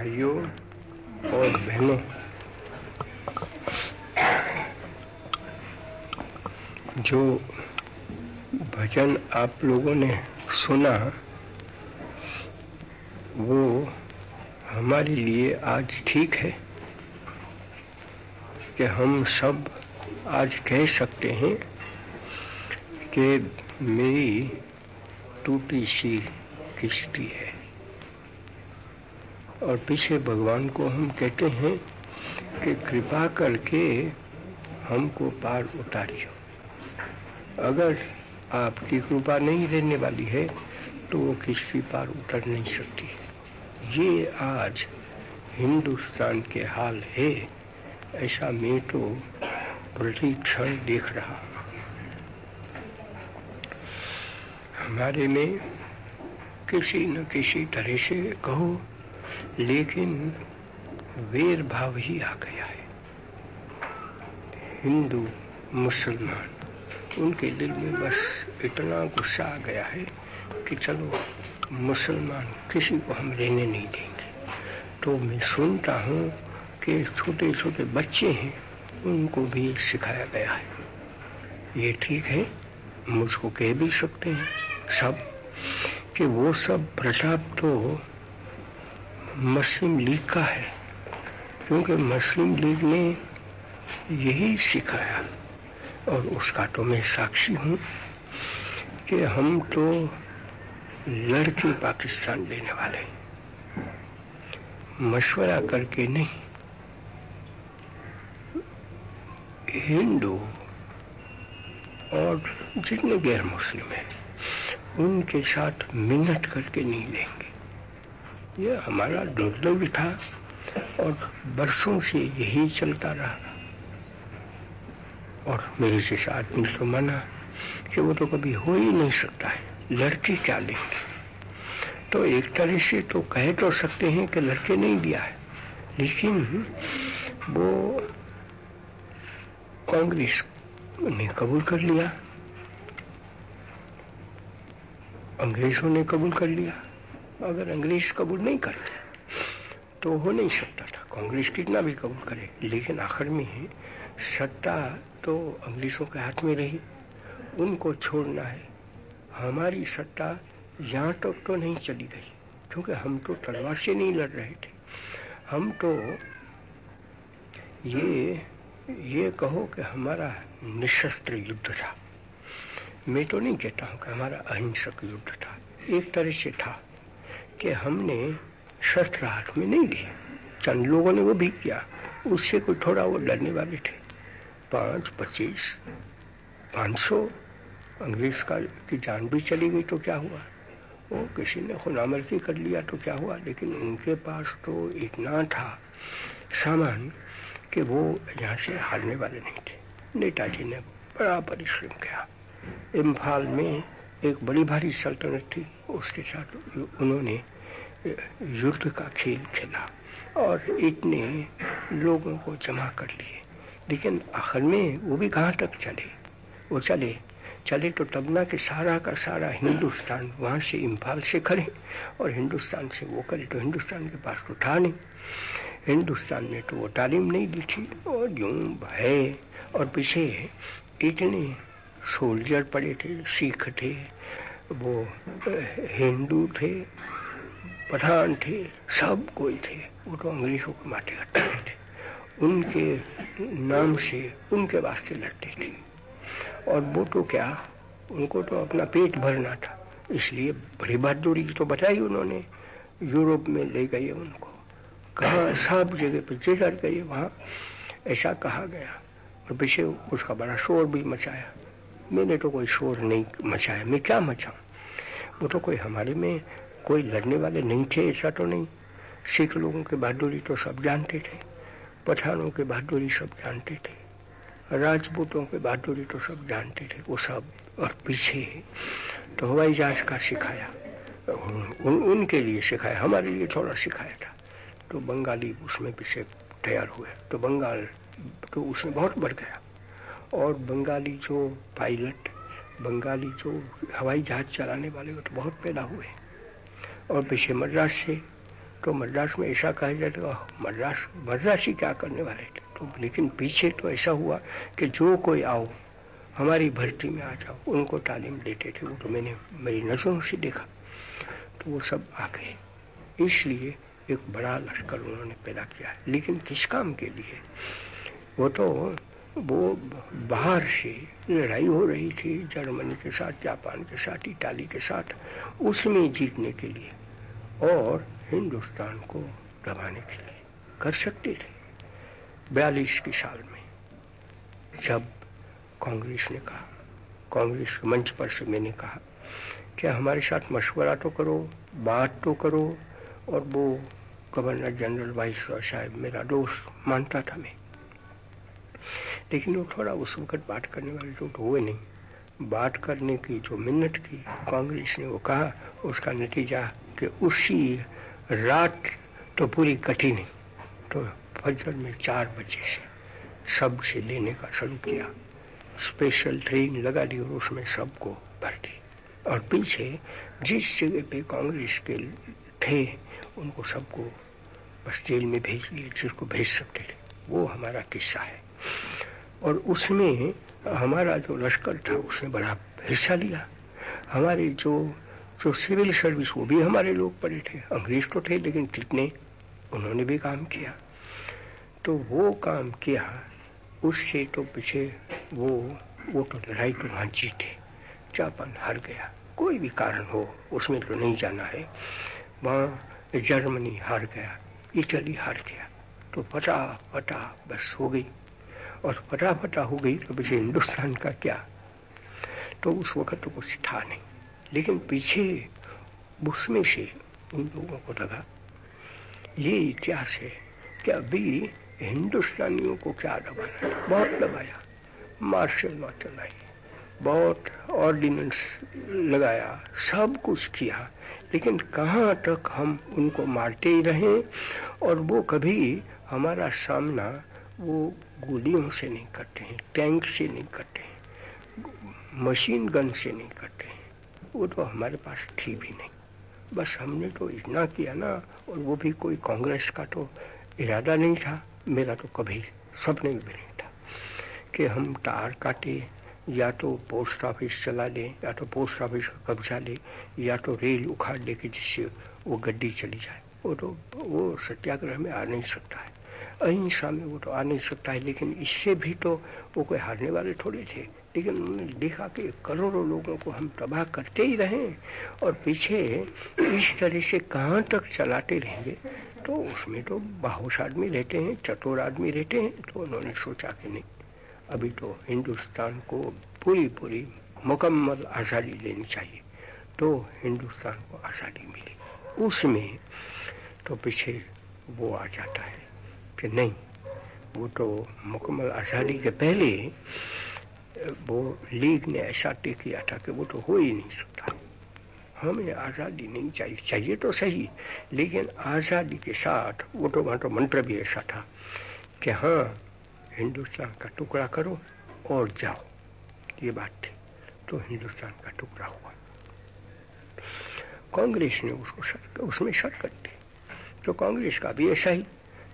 भाइयों और बहनों, जो भजन आप लोगों ने सुना, वो हमारे लिए आज ठीक है कि हम सब आज कह सकते हैं कि मेरी टूटी सी किश्ती है। और पीछे भगवान को हम कहते हैं कि कृपा करके हमको पार उतारियो। अगर आपकी कृपा नहीं रहने वाली है तो वो किसी पार उतर नहीं सकती। ये आज हिंदुस्तान के हाल है, ऐसा मैं तो प्रति क्षण देख रहा हमारे में किसी न किसी तरह से कहो लेकिन वेर भाव ही आ गया है। हिंदू, मुसलमान, उनके दिल में बस इतना गुस्सा आ गया है कि चलो, मुसलमान किसी को हम रहने नहीं देंगे। तो मैं सुनता हूँ कि छोटे छोटे बच्चे हैं, उनको भी सिखाया गया है। ये ठीक है, मुझको कह भी सकते हैं सब कि वो सब प्रताप तो मुस्लिम लीग का है, क्योंकि मुस्लिम लीग ने यही सिखाया और उसका तो मैं साक्षी हूँ कि हम तो लड़के पाकिस्तान लेने वाले मशवरा करके नहीं, हिंदू और जितने गैर मुस्लिम हैं, उनके साथ मिन्नत करके नहीं लेंगे। ये हमारा दुर्लभ था और बरसों से यही चलता रहा। और मेरे जैसे आदमी तो माना कि वो तो कभी हो ही नहीं सकता है, लड़के क्या लेंगे? तो एक तरह से तो कह तो सकते हैं कि लड़के नहीं दिया है, लेकिन वो कांग्रेस ने कबूल कर लिया। अंग्रेज़ों ने कबूल कर लिया। अगर अंग्रेज़ कबूल नहीं करते तो हो नहीं सकता था। कांग्रेस कितना भी कबूल करे लेकिन आखिर में सत्ता तो अंग्रेज़ों के हाथ में रही। उनको छोड़ना है। हमारी सत्ता यहाँ तक तो, तो नहीं चली गई क्योंकि हम तो तलवार से नहीं लड़ रहे थे। हम तो ये ये कहो कि हमारा निशस्त्र युद्ध था। मैं तो नहीं कहता हूँ कि हमारा अहिंसक युद्ध था। एक तरह से था। कि हमने शस्त्र हाथ में नहीं लिए चंद लोगों ने वो भी किया। उससे कोई थोड़ा वो डरने वाले थे। पाँच, पच्चीस, पाँच सौ अंग्रेज़ का की जान भी चली गई तो क्या हुआ? वो किसी ने खुनामर्जी कर लिया तो क्या हुआ? लेकिन उनके पास तो इतना था सामान कि वो यहाँ से हारने वाले नहीं थे। नेताजी ने बड़ा परिश्रम किया। इम्फाल में एक बड़ी भारी सल्तनत थी, उसके साथ उन्होंने युद्ध का खेल खेला और इतने लोगों को जमा कर लिए। लेकिन आखिर में वो भी कहाँ तक चले? वो चले। चले तो तब ना कि सारा का सारा हिंदुस्तान वहाँ से इम्फाल से करे और हिंदुस्तान से वो करे तो हिंदुस्तान के पास तो था नहीं। हिंदुस्तान ने तो वो तालीम नहीं दी थी और यूँ भय और पीछे इतने सोल्जर पड़े थे, सिख थे, वो हिंदू थे पठान थे, सब कोई थे। वो तो अंग्रेज़ों के माथे हटते थे। उनके नाम से उनके वास्ते लड़ते थे। और वो तो क्या, उनको तो अपना पेट भरना था। इसलिए बड़ी बहादुरी तो बताई उन्होंने। यूरोप में ले गए उनको। कहा, सब जगह पे जिधर गए, वहाँ ऐसा कहा गया। और पीछे उसका बड़ा शोर भी मचाया। मैंने तो कोई शोर नहीं मचाया। मैं क्या मचाऊं? वो तो कोई हमारे में कोई लड़ने वाले नहीं थे ऐसा तो नहीं। सिख लोगों की बहादुरी तो सब जानते थे पठानों की बहादुरी सब जानते थे राजपूतों की बहादुरी तो सब जानते थे वो सब और पीछे तो हवाई जहाज़ का सिखाया उन, उनके लिए सिखाया हमारे लिए थोड़ा सिखाया था। तो बंगाली उसमें पीछे तैयार हुए तो बंगाल तो उसमें बहुत बढ़ गया। और बंगाली जो पायलट, बंगाली जो हवाई जहाज़ चलाने वाले वो तो बहुत पैदा हुए। और पीछे मद्रास से तो मद्रास में ऐसा कहा जाता मद्रास, मद्रासी क्या करने वाले थे? तो लेकिन पीछे तो ऐसा हुआ कि जो कोई आओ, हमारी भर्ती में आ जाओ, उनको तालीम देते थे। वो तो मैंने, मेरी नज़रों से देखा। तो वो सब आ गए। इसलिए एक बड़ा लश्कर उन्होंने पैदा किया। लेकिन किस काम के लिए? वो तो वो बाहर से लड़ाई हो रही थी, जर्मनी के साथ, जापान के साथ, इटाली के साथ, उसमें जीतने के लिए और हिंदुस्तान को दबाने के लिए कर सकते थे। बयालीस के साल में जब कांग्रेस ने कहा, कांग्रेस के मंच पर से मैंने कहा कि हमारे साथ मशवरा तो करो, बात तो करो, और वो गवर्नर जनरल वाइस साहब मेरा दोस्त मानता था मैं। लेकिन वो थोड़ा उस वक्त बात करने वाले तो हुए नहीं। बात करने की जो मिन्नत की कांग्रेस ने, वो कहा, उसका नतीजा कि उसी रात तो पूरी कटी नहीं तो फजर में चार बजे से सबसे लेने का शुरू किया। स्पेशल ट्रेन लगा दी और उसमें सबको भर दी। और पीछे जिस जगह पे कांग्रेस के थे, उनको सबको बस जेल में भेज दिए जिसको भेज सकते थे। वो हमारा किस्सा है। और उसमें हमारा जो लश्कर था, उसने बड़ा हिस्सा लिया। हमारे जो जो सिविल सर्विस, वो भी हमारे लोग पड़े थे। अंग्रेज़ तो थे, लेकिन कितने, उन्होंने भी काम किया। तो वो काम किया, उससे तो पीछे वो वो तो लड़ाई तो वहाँ जीते जापान हार गया। कोई भी कारण हो, उसमें तो नहीं जाना है। वहाँ जर्मनी हार गया, इटली हार गया। तो फटा फटा बस हो गई। और फटा फटा हो गई तो पीछे हिंदुस्तान का क्या? तो उस वक्त तो कुछ था नहीं। लेकिन पीछे उसमें से उन लोगों को लगा, ये इतिहास है कि अभी हिंदुस्तानियों को क्या दबाना बहुत दबाया। मार्शल लॉ चलाई बहुत ऑर्डिनेंस लगाया, सब कुछ किया। लेकिन कहाँ तक हम उनको मारते ही रहे और वो कभी हमारा सामना वो गोलियों से नहीं करते हैं, टैंक से नहीं करते हैं, मशीन गन से नहीं करते हैं। वो तो हमारे पास थी भी नहीं। बस हमने तो इतना किया ना, और वो भी कोई कांग्रेस का तो इरादा नहीं था, मेरा तो कभी सपने भी नहीं था कि हम तार काटे, या तो पोस्ट ऑफ़िस चला दें या तो पोस्ट ऑफ़िस का कब्जा ले, या तो रेल उखाड़ दे जिससे वो गड्डी चली जाए। वो तो वो सत्याग्रह में आ नहीं सकता है। अहिंसा में वो तो आ नहीं सकता है, लेकिन इससे भी तो वो कोई हारने वाले थोड़े थे। लेकिन उन्होंने देखा कि करोड़ों लोगों को हम तबाह करते ही रहे और पीछे इस तरह से कहाँ तक चलाते रहेंगे तो उसमें तो बाहुस आदमी रहते हैं, चतुर आदमी रहते हैं तो उन्होंने सोचा कि नहीं, अभी तो हिंदुस्तान को पूरी पूरी मुकम्मल आज़ादी लेनी चाहिए तो हिंदुस्तान को आज़ादी मिली उसमें तो पीछे वो आ जाता है। कि नहीं, वो तो मुकम्मल आज़ादी के पहले, वो लीग ने ऐसा तय किया था कि वो तो हो ही नहीं सकता। हमें आज़ादी नहीं चाहिए चाहिए तो सही, लेकिन आज़ादी के साथ, वो तो वहाँ तो मंत्र भी ऐसा था कि हाँ हिंदुस्तान का टुकड़ा करो और जाओ। ये बात थी तो हिंदुस्तान का टुकड़ा हुआ। कांग्रेस ने उसको उसमें शरकत दी। तो कांग्रेस का भी ऐसा ही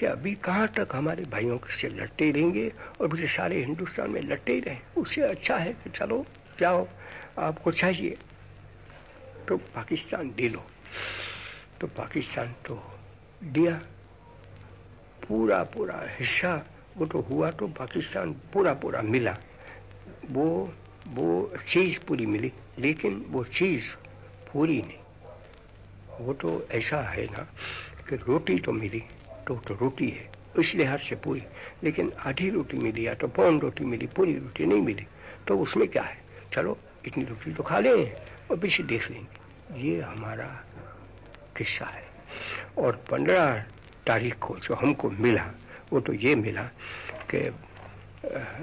कि अभी कहाँ तक हमारे भाइयों से लड़ते रहेंगे और मुझे सारे हिंदुस्तान में लड़ते ही रहे। उससे अच्छा है कि चलो, जाओ, आपको चाहिए। तो पाकिस्तान दे लो। तो पाकिस्तान तो दिया। पूरा पूरा हिस्सा वो तो हुआ तो पाकिस्तान पूरा पूरा मिला। वो वो चीज़ पूरी मिली, लेकिन वो चीज़ पूरी नहीं। वो तो ऐसा है ना कि रोटी तो मिली। तो तो रोटी है। इस लिहाज से पूरी। लेकिन आधी रोटी मिली या तो पौन रोटी मिली, पूरी रोटी नहीं मिली तो उसमें क्या है? चलो, इतनी रोटी तो खा लें और पीछे देख लेंगे। ये हमारा किस्सा है। और पंद्रह तारीख को जो हमको मिला, वो तो ये मिला कि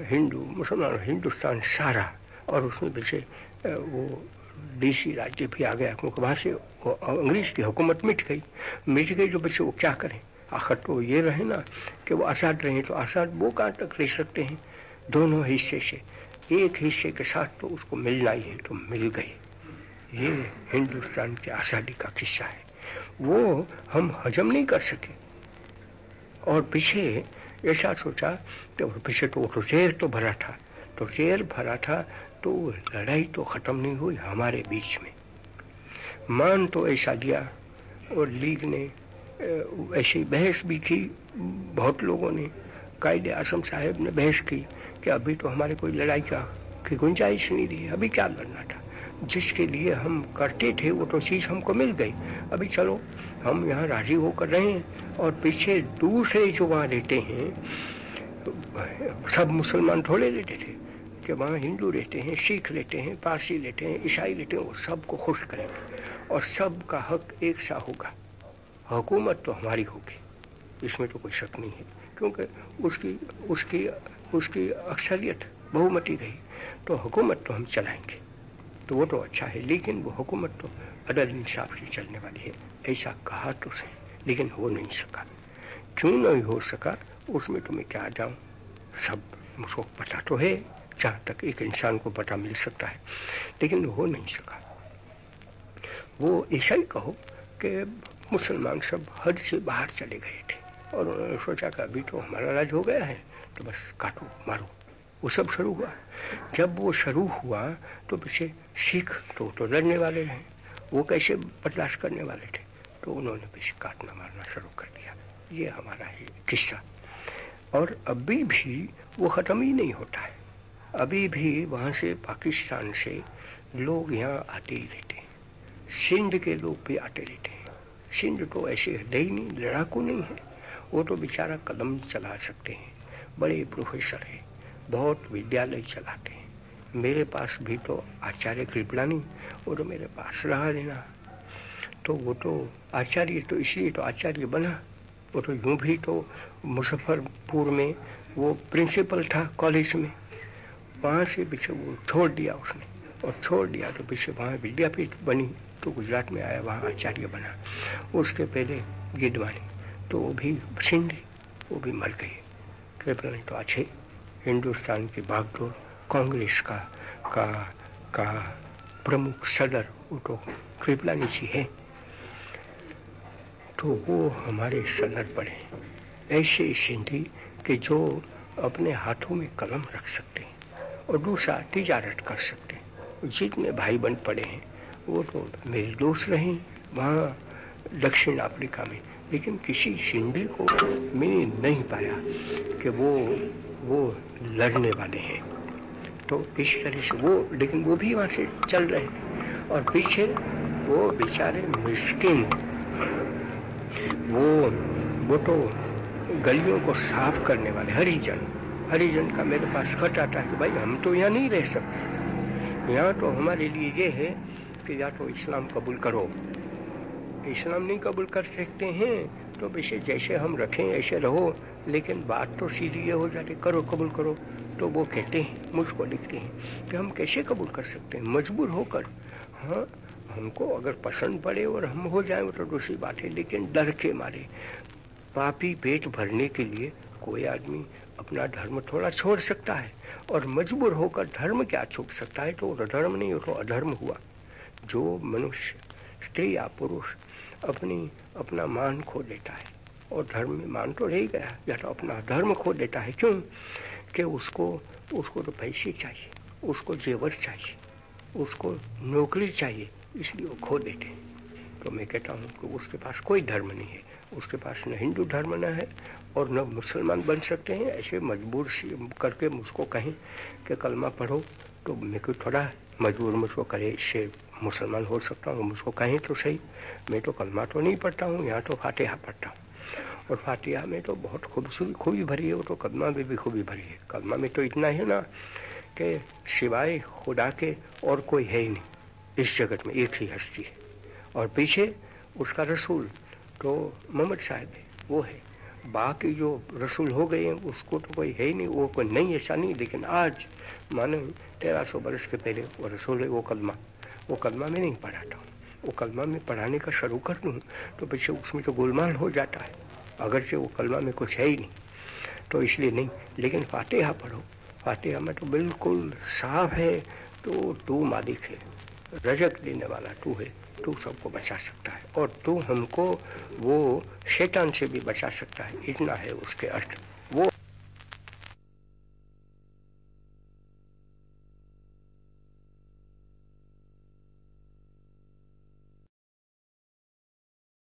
हिंदू, मुसलमान, हिंदुस्तान सारा और उसमें पीछे वो डीसी राज्य भी आ गया क्योंकि वहाँ से अंग्रेज़ की हुकूमत मिट गई। मिट गई जो बच्चे वो क्या करें? आखिर तो ये रहे ना कि वो आज़ाद रहे तो आज़ाद वो कहाँ तक रह सकते हैं। दोनों हिस्से से, एक हिस्से के साथ तो उसको मिलना ही है तो मिल गई ये हिंदुस्तान की आज़ादी का किस्सा है। वो हम हजम नहीं कर सके। और पीछे ऐसा सोचा कि पीछे तो वो जेर तो भरा था। तो जेर भरा था तो लड़ाई तो खत्म नहीं हुई हमारे बीच में। मान तो ऐसा दिया और लीग ने ऐसी बहस भी की बहुत लोगों ने। कायदे आसम साहेब ने बहस की कि अभी तो हमारे कोई लड़ाई का, की गुंजाइश नहीं रही अभी क्या लड़ना था? जिसके लिए हम करते थे, वो तो चीज़ हमको मिल गई। अभी चलो, हम यहाँ राज़ी होकर रहे हैं और पीछे दूसरे जो वहाँ रहते हैं सब मुसलमान थोड़े रहते थे कि वहाँ हिंदू रहते हैं, सिख रहते हैं, पारसी रहते हैं, ईसाई रहते हैं, वो सबको खुश करेंगे। और सबका हक एक सा होगा। हुकूमत तो हमारी होगी। इसमें तो कोई शक नहीं है, क्योंकि उसकी उसकी उसकी अक्सरियत बहुमती रही। तो हुकूमत तो हम चलाएँगे। तो वो तो अच्छा है, लेकिन वो हुकूमत तो अदल इंसाफ से चलने वाली है। ऐसा कहा तो सही, लेकिन हो नहीं सका। क्यों नहीं हो सका, उसमें तो मैं क्या जाऊँ? सब मुझको पता तो है, जहाँ तक एक इंसान को पता मिल सकता है, लेकिन हो नहीं सका। वो ऐसा ही कहो कि मुसलमान सब हद से बाहर चले गए थे। और उन्होंने सोचा कि अभी तो हमारा राज हो गया है तो बस काटो, मारो। वो सब शुरू हुआ। जब वो शुरू हुआ तो पीछे सिख तो तो लड़ने वाले हैं। वो कैसे बर्दाश्त करने वाले थे? तो उन्होंने पीछे काटना, मारना शुरू कर दिया। ये हमारा ही किस्सा। और अभी भी वो खत्म ही नहीं होता है। अभी भी वहाँ से पाकिस्तान से लोग यहाँ आते ही रहते हैं। सिंध के लोग भी आते रहते हैं। सिंध तो ऐसे हृदय नहीं, लड़ाकू नहीं है। वो तो बेचारा कदम चला सकते हैं। बड़े प्रोफेसर हैं। बहुत विद्यालय चलाते हैं। मेरे पास भी तो आचार्य कृपलानी वो तो मेरे पास रहा देना। तो वो तो आचार्य तो इसलिए तो आचार्य बना। वो तो यूँ भी तो मुजफ्फरपुर में वो प्रिंसिपल था कॉलेज में। वहाँ से पीछे वो छोड़ दिया उसने। और छोड़ दिया तो पीछे वहाँ विद्यापीठ बनी तो गुजरात में आया वहाँ आचार्य बना। उसके पहले गिदवानी तो वो भी सिंधी वो भी मर गए। कृपलानी तो अच्छे हिंदुस्तान की बागडोर कांग्रेस का का का प्रमुख सदर वो तो कृपलानी जी है। तो वो हमारे सदर पड़े। ऐसे सिंधी कि जो अपने हाथों में कलम रख सकते हैं और दूसरा तिजारत कर सकते हैं। जितने भाई बन पड़े हैं। वो तो मेरे दोस्त रहे वहाँ दक्षिण अफ्रीका में। लेकिन किसी सिंधी को मैंने नहीं पाया कि वो वो लड़ने वाले हैं। तो इस तरह से वो, लेकिन वो भी वहाँ से चल रहे हैं। और पीछे वो बेचारे मुस्किन, वो वो तो गलियों को साफ़ करने वाले, हरिजन। हरिजन का मेरे पास खत आता है कि भाई, हम तो यहाँ नहीं रह सकते। यहाँ तो हमारे लिए ये है कि या तो इस्लाम कबूल करो। इस्लाम नहीं कबूल कर सकते हैं तो वैसे जैसे हम रखें, ऐसे रहो। लेकिन बात तो सीधी ये हो जाती, करो, कबूल करो। तो वो कहते हैं, मुझको लिखते हैं कि हम कैसे कबूल कर सकते हैं? मजबूर होकर। हाँ हमको अगर पसंद पड़े और हम हो जाए तो दूसरी बात है। लेकिन डर के मारे। पापी पेट भरने के लिए कोई आदमी अपना धर्म थोड़ा छोड़ सकता है और मजबूर होकर धर्म क्या छोड़ सकता है? तो धर्म नहीं तो अधर्म हुआ। जो मनुष्य, स्त्री या पुरुष, अपनी, अपना मान खो देता है, और धर्म में मान तो रह गया, या तो अपना धर्म खो देता है, क्यों? कि उसको उसको तो पैसे चाहिए, उसको जेवर चाहिए, उसको नौकरी चाहिए, इसलिए वो खो देते हैं। तो मैं कहता हूँ कि उसके पास कोई धर्म नहीं है। उसके पास न हिंदू धर्म न है और न मुसलमान बन सकते हैं। ऐसे मजबूर करके मुझको कहें कि कलमा पढ़ो तो मेरे को थोड़ा मजबूर मुझको करे, इससे मुसलमान हो सकता हूँ। मुझको कहें तो सही। मैं तो कलमा तो नहीं पढ़ता हूँ, यहाँ तो फातिहा पढ़ता हूँ। और फातिहा में तो बहुत खूबसूरती, खूबी भरी है, वो तो कलमा में भी खूबी भरी है। कलमा में तो इतना है ना कि सिवाय खुदा के और कोई है ही नहीं। इस जगत में एक ही हस्ती है। और पीछे उसका रसूल तो मोहम्मद साहब है वो है। बाकी जो रसूल हो गए हैं, उसको तो कोई है ही नहीं, वो कोई नहीं ऐसा नहीं, लेकिन आज, मानो तेरह सौ बरस के पहले वो रसूल है, वो कदमा वो कदमा में नहीं पढ़ाता हूँ वो कलमा में पढ़ाने का शुरू कर दूँ तो पीछे उसमें तो गोलमाल हो जाता है। अगर से वो कलमा में कुछ है ही नहीं। तो इसलिए नहीं, लेकिन फातिहा पढ़ो। फातिहा में तो बिल्कुल साफ़ है तो तू मालिक है। रजक देने वाला तू है, तू सबको बचा सकता है और तू हमको वो शैतान से भी बचा सकता है, इतना है उसके अर्थ। वो